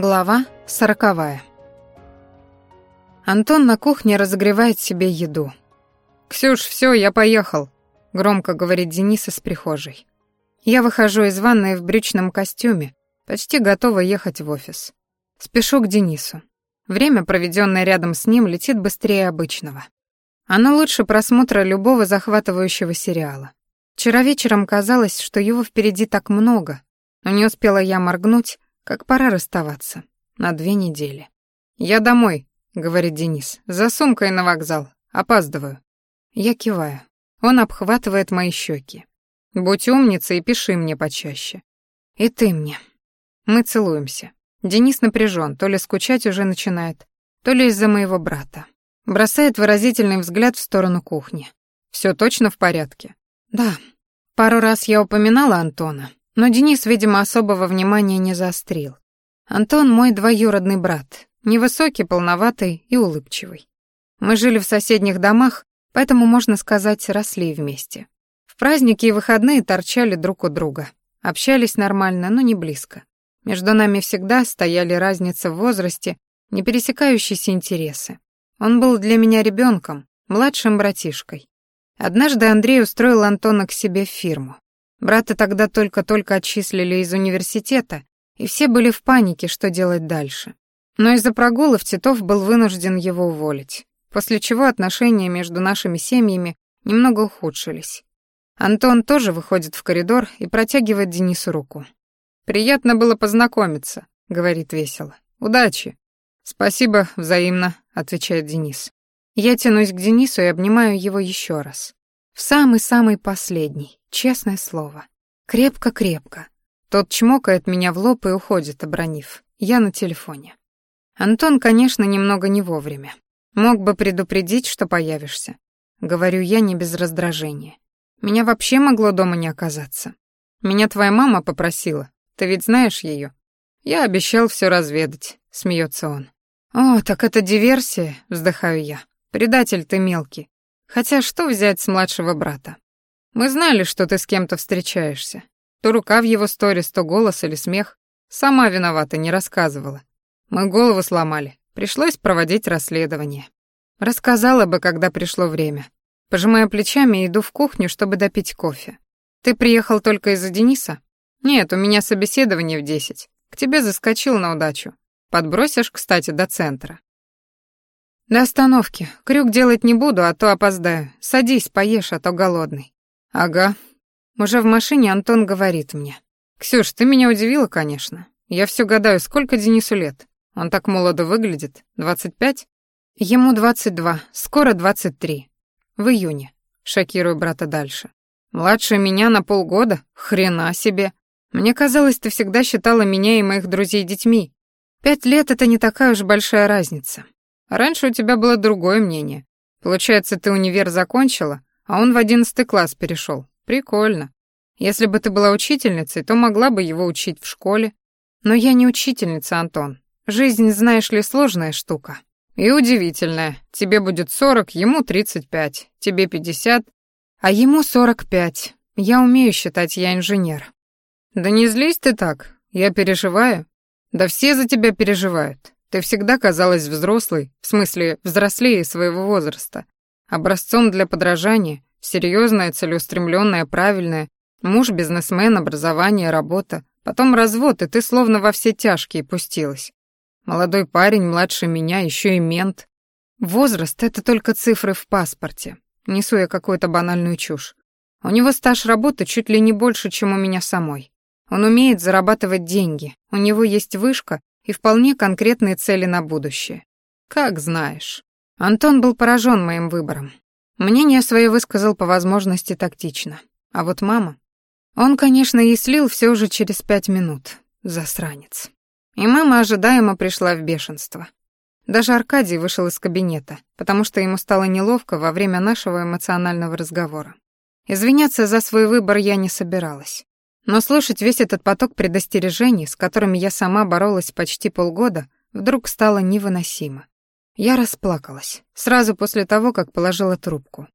Глава сороковая. Антон на кухне разогревает себе еду. «Ксюш, все, я поехал», — громко говорит Денис из прихожей. Я выхожу из ванной в брючном костюме, почти готова ехать в офис. Спешу к Денису. Время, проведенное рядом с ним, летит быстрее обычного. Оно лучше просмотра любого захватывающего сериала. Вчера вечером казалось, что его впереди так много, но не успела я моргнуть, как пора расставаться. На две недели. «Я домой», — говорит Денис. «За сумкой на вокзал. Опаздываю». Я киваю. Он обхватывает мои щеки. «Будь умницей и пиши мне почаще». «И ты мне». Мы целуемся. Денис напряжен, то ли скучать уже начинает, то ли из-за моего брата. Бросает выразительный взгляд в сторону кухни. Все точно в порядке?» «Да». Пару раз я упоминала Антона, но Денис, видимо, особого внимания не заострил. Антон мой двоюродный брат, невысокий, полноватый и улыбчивый. Мы жили в соседних домах, поэтому, можно сказать, росли вместе. В праздники и выходные торчали друг у друга. Общались нормально, но не близко. Между нами всегда стояли разница в возрасте, не пересекающиеся интересы. Он был для меня ребенком, младшим братишкой. Однажды Андрей устроил Антона к себе в фирму. Брата тогда только-только отчислили из университета, и все были в панике, что делать дальше. Но из-за прогулов Титов был вынужден его уволить, после чего отношения между нашими семьями немного ухудшились. Антон тоже выходит в коридор и протягивает Денису руку. «Приятно было познакомиться», — говорит весело. «Удачи». «Спасибо, взаимно», — отвечает Денис. Я тянусь к Денису и обнимаю его еще раз. В самый-самый последний, честное слово. Крепко-крепко. Тот чмокает меня в лоб и уходит, обронив. Я на телефоне. Антон, конечно, немного не вовремя. Мог бы предупредить, что появишься. Говорю я не без раздражения. Меня вообще могло дома не оказаться. Меня твоя мама попросила. Ты ведь знаешь ее? Я обещал все разведать, смеется он. О, так это диверсия, вздыхаю я. Предатель ты мелкий. Хотя что взять с младшего брата? Мы знали, что ты с кем-то встречаешься. То рука в его сторис, то голос или смех. Сама виновата, не рассказывала. Мы голову сломали. Пришлось проводить расследование. Рассказала бы, когда пришло время. Пожимая плечами, иду в кухню, чтобы допить кофе. Ты приехал только из-за Дениса? Нет, у меня собеседование в десять. К тебе заскочил на удачу. Подбросишь, кстати, до центра. «До остановки. Крюк делать не буду, а то опоздаю. Садись, поешь, а то голодный». «Ага». Уже в машине Антон говорит мне. «Ксюш, ты меня удивила, конечно. Я все гадаю, сколько Денису лет? Он так молодо выглядит. Двадцать пять?» «Ему двадцать два. Скоро двадцать три. В июне». Шокирую брата дальше. «Младше меня на полгода? Хрена себе. Мне казалось, ты всегда считала меня и моих друзей детьми. Пять лет — это не такая уж большая разница. Раньше у тебя было другое мнение. Получается, ты универ закончила, а он в одиннадцатый класс перешел. Прикольно. Если бы ты была учительницей, то могла бы его учить в школе. Но я не учительница, Антон. Жизнь, знаешь ли, сложная штука. И удивительная. Тебе будет сорок, ему тридцать пять, тебе пятьдесят, а ему сорок пять. Я умею считать, я инженер. Да не злись ты так. Я переживаю. Да все за тебя переживают. Ты всегда казалась взрослой, в смысле, взрослее своего возраста. Образцом для подражания, серьезная, целеустремленная, правильная. Муж, бизнесмен, образование, работа. Потом развод, и ты словно во все тяжкие пустилась. Молодой парень, младше меня, еще и мент. Возраст — это только цифры в паспорте. Несу я какую-то банальную чушь. У него стаж работы чуть ли не больше, чем у меня самой. Он умеет зарабатывать деньги, у него есть вышка и вполне конкретные цели на будущее. Как знаешь. Антон был поражен моим выбором. Мнение свое высказал по возможности тактично. А вот мама... Он, конечно, и слил все уже через пять минут. Засранец. И мама ожидаемо пришла в бешенство. Даже Аркадий вышел из кабинета, потому что ему стало неловко во время нашего эмоционального разговора. Извиняться за свой выбор я не собиралась. Но слушать весь этот поток предостережений, с которыми я сама боролась почти полгода, вдруг стало невыносимо. Я расплакалась, сразу после того, как положила трубку.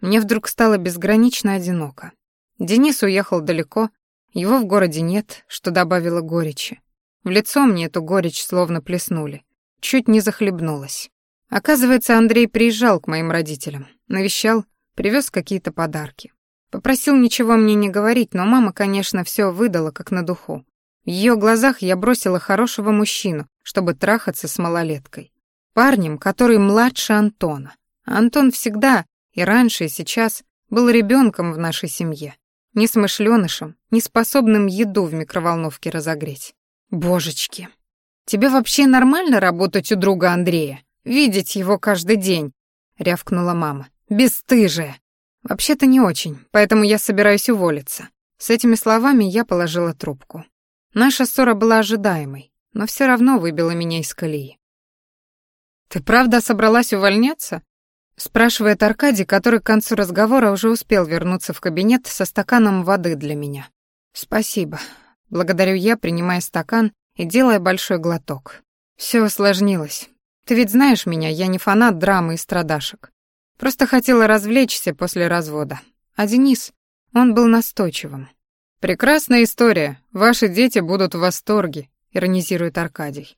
Мне вдруг стало безгранично одиноко. Денис уехал далеко, его в городе нет, что добавило горечи. В лицо мне эту горечь словно плеснули. Чуть не захлебнулась. Оказывается, Андрей приезжал к моим родителям, навещал, привез какие-то подарки. Попросил ничего мне не говорить, но мама, конечно, все выдала как на духу. В ее глазах я бросила хорошего мужчину, чтобы трахаться с малолеткой. Парнем, который младше Антона. Антон всегда, и раньше, и сейчас, был ребенком в нашей семье. Несмышленышем, неспособным еду в микроволновке разогреть. Божечки. Тебе вообще нормально работать у друга Андрея? Видеть его каждый день?» — рявкнула мама. «Бесстыжая!» «Вообще-то не очень, поэтому я собираюсь уволиться». С этими словами я положила трубку. Наша ссора была ожидаемой, но все равно выбила меня из колеи. «Ты правда собралась увольняться?» — спрашивает Аркадий, который к концу разговора уже успел вернуться в кабинет со стаканом воды для меня. «Спасибо». Благодарю я, принимая стакан и делая большой глоток. Все усложнилось. Ты ведь знаешь меня, я не фанат драмы и страдашек. Просто хотела развлечься после развода. А Денис, он был настойчивым. «Прекрасная история. Ваши дети будут в восторге», — иронизирует Аркадий.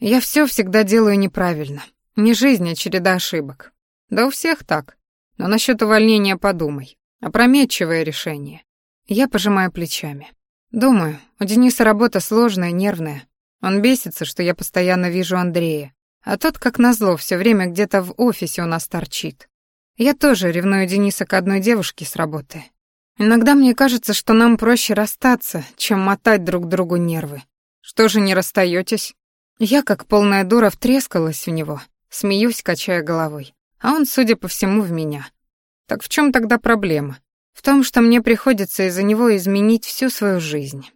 «Я все всегда делаю неправильно. Не жизнь, а череда ошибок. Да у всех так. Но насчет увольнения подумай. Опрометчивое решение». Я пожимаю плечами. Думаю, у Дениса работа сложная, нервная. Он бесится, что я постоянно вижу Андрея. А тот, как назло, все время где-то в офисе у нас торчит. Я тоже ревную Дениса к одной девушке с работы. Иногда мне кажется, что нам проще расстаться, чем мотать друг другу нервы. Что же не расстаетесь? Я, как полная дура, втрескалась в него, смеюсь, качая головой. А он, судя по всему, в меня. Так в чем тогда проблема? В том, что мне приходится из-за него изменить всю свою жизнь.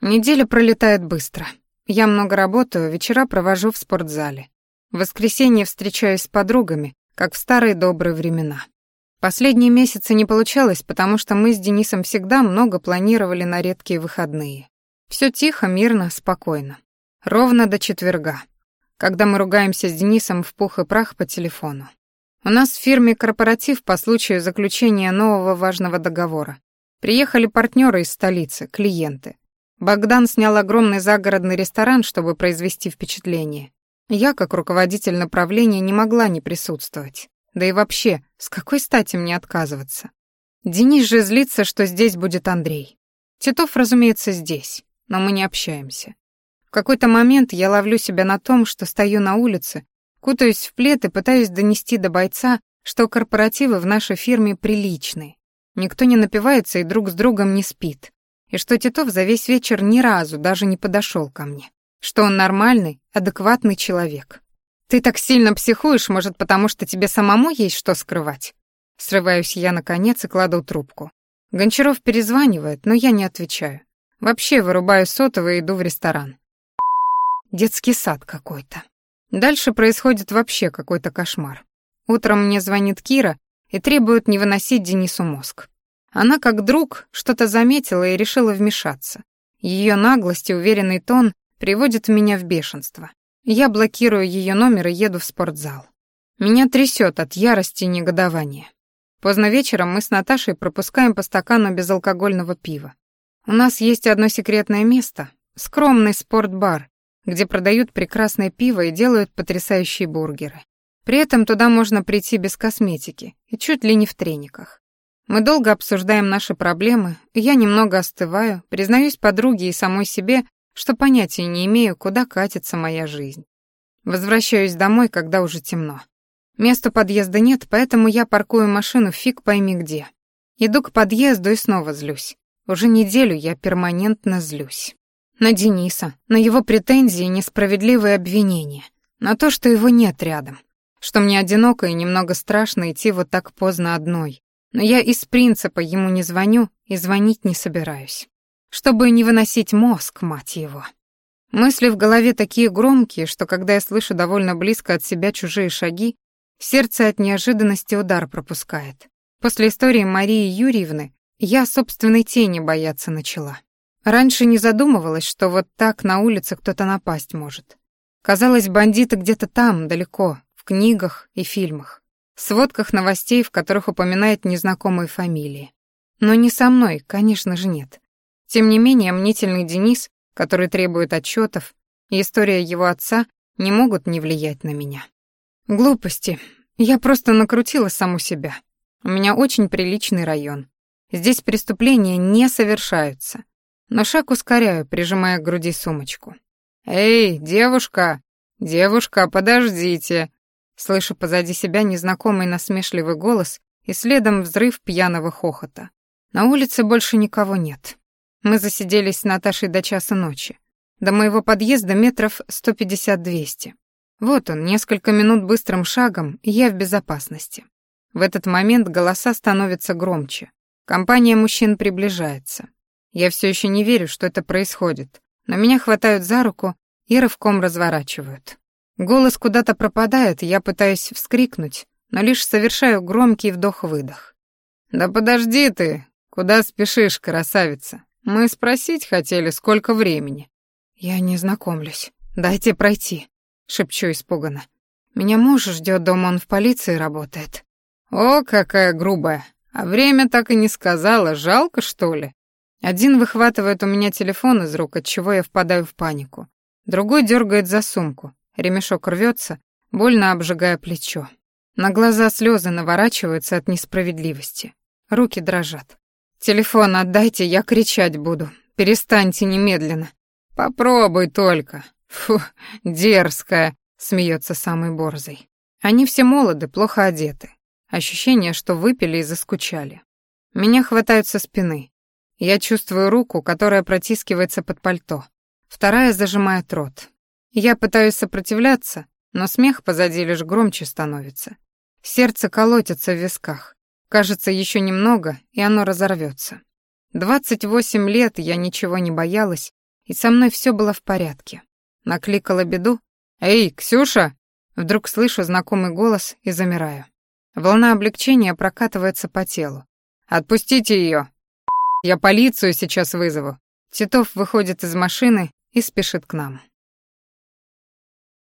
Неделя пролетает быстро. Я много работаю, вечера провожу в спортзале. В воскресенье встречаюсь с подругами, как в старые добрые времена. Последние месяцы не получалось, потому что мы с Денисом всегда много планировали на редкие выходные. Все тихо, мирно, спокойно. Ровно до четверга, когда мы ругаемся с Денисом в пух и прах по телефону. У нас в фирме корпоратив по случаю заключения нового важного договора. Приехали партнеры из столицы, клиенты. Богдан снял огромный загородный ресторан, чтобы произвести впечатление. Я, как руководитель направления, не могла не присутствовать. Да и вообще, с какой стати мне отказываться? Денис же злится, что здесь будет Андрей. Титов, разумеется, здесь, но мы не общаемся. Какой-то момент я ловлю себя на том, что стою на улице, кутаюсь в плед и пытаюсь донести до бойца, что корпоративы в нашей фирме приличные. Никто не напивается и друг с другом не спит и что Титов за весь вечер ни разу даже не подошел ко мне, что он нормальный, адекватный человек. Ты так сильно психуешь, может, потому что тебе самому есть что скрывать? Срываюсь я наконец и кладу трубку. Гончаров перезванивает, но я не отвечаю. Вообще вырубаю сотовый и иду в ресторан. Детский сад какой-то. Дальше происходит вообще какой-то кошмар. Утром мне звонит Кира и требует не выносить Денису мозг. Она, как друг, что-то заметила и решила вмешаться. Ее наглость и уверенный тон приводят меня в бешенство. Я блокирую ее номер и еду в спортзал. Меня трясет от ярости и негодования. Поздно вечером мы с Наташей пропускаем по стакану безалкогольного пива. У нас есть одно секретное место — скромный спортбар, где продают прекрасное пиво и делают потрясающие бургеры. При этом туда можно прийти без косметики и чуть ли не в трениках. Мы долго обсуждаем наши проблемы, и я немного остываю, признаюсь подруге и самой себе, что понятия не имею, куда катится моя жизнь. Возвращаюсь домой, когда уже темно. Места подъезда нет, поэтому я паркую машину фиг пойми где. Иду к подъезду и снова злюсь. Уже неделю я перманентно злюсь. На Дениса, на его претензии и несправедливые обвинения, на то, что его нет рядом, что мне одиноко и немного страшно идти вот так поздно одной, но я из принципа ему не звоню и звонить не собираюсь. Чтобы не выносить мозг, мать его. Мысли в голове такие громкие, что когда я слышу довольно близко от себя чужие шаги, сердце от неожиданности удар пропускает. После истории Марии Юрьевны я собственной тени бояться начала. Раньше не задумывалась, что вот так на улице кто-то напасть может. Казалось, бандиты где-то там, далеко, в книгах и фильмах сводках новостей, в которых упоминает незнакомые фамилии. Но не со мной, конечно же, нет. Тем не менее, мнительный Денис который требует отчетов, и история его отца не могут не влиять на меня. Глупости. Я просто накрутила саму себя. У меня очень приличный район. Здесь преступления не совершаются. Но шаг ускоряю, прижимая к груди сумочку. «Эй, девушка! Девушка, подождите!» Слышу позади себя незнакомый насмешливый голос и следом взрыв пьяного хохота. На улице больше никого нет. Мы засиделись с Наташей до часа ночи. До моего подъезда метров 150-200. Вот он, несколько минут быстрым шагом, и я в безопасности. В этот момент голоса становятся громче. Компания мужчин приближается. Я все еще не верю, что это происходит, но меня хватают за руку и рывком разворачивают. Голос куда-то пропадает, я пытаюсь вскрикнуть, но лишь совершаю громкий вдох-выдох. «Да подожди ты! Куда спешишь, красавица? Мы спросить хотели, сколько времени». «Я не знакомлюсь. Дайте пройти», — шепчу испуганно. «Меня муж ждет дома, он в полиции работает». «О, какая грубая! А время так и не сказала, жалко, что ли?» Один выхватывает у меня телефон из рук, от чего я впадаю в панику. Другой дергает за сумку. Ремешок рвется, больно обжигая плечо. На глаза слезы наворачиваются от несправедливости. Руки дрожат. «Телефон отдайте, я кричать буду. Перестаньте немедленно». «Попробуй только». «Фу, дерзкая», — смеется самый борзый. Они все молоды, плохо одеты. Ощущение, что выпили и заскучали. Меня хватают со спины. Я чувствую руку, которая протискивается под пальто. Вторая зажимает рот. Я пытаюсь сопротивляться, но смех позади лишь громче становится. Сердце колотится в висках. Кажется, еще немного, и оно разорвется. Двадцать восемь лет я ничего не боялась, и со мной все было в порядке. Накликала беду. «Эй, Ксюша!» Вдруг слышу знакомый голос и замираю. Волна облегчения прокатывается по телу. «Отпустите ее! Я полицию сейчас вызову!» Титов выходит из машины и спешит к нам.